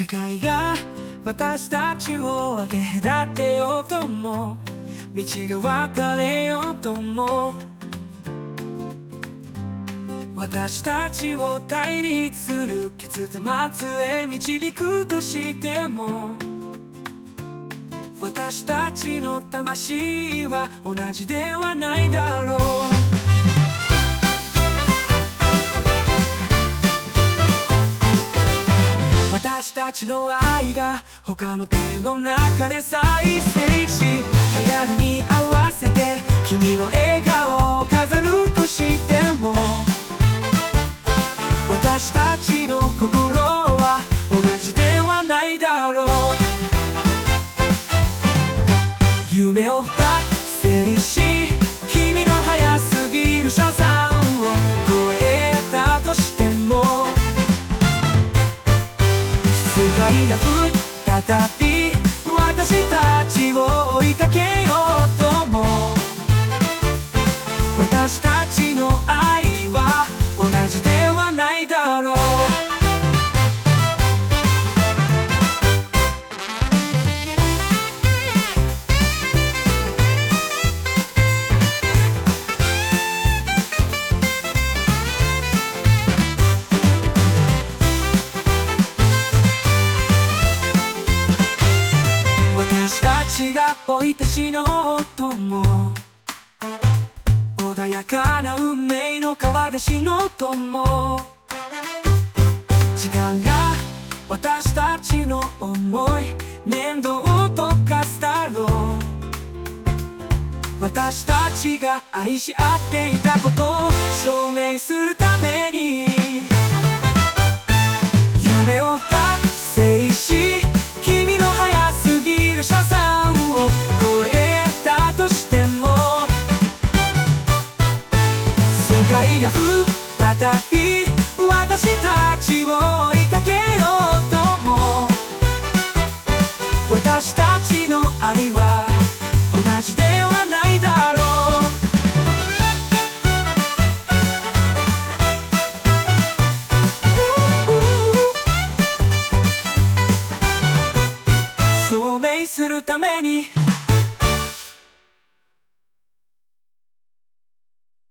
違いが私たちを分け隔てようとも。道が分かれようとも。私たちを対立する結末へ導くとしても。私たちの魂は同じではないだろう。たちの愛が他の手の中で再生し流行りに合わせて君の笑顔を飾るとしても私たちの心は同じではないだろう。夢をが私たちが置いて死のうとも穏やかな運命の川で死のうとも時間が私たちの思い面倒を溶かすだろう。私たちが愛し合っていたことを証明するために世界が再び私たちを追いかけようとも私たちの愛は同じではないだろう証明するために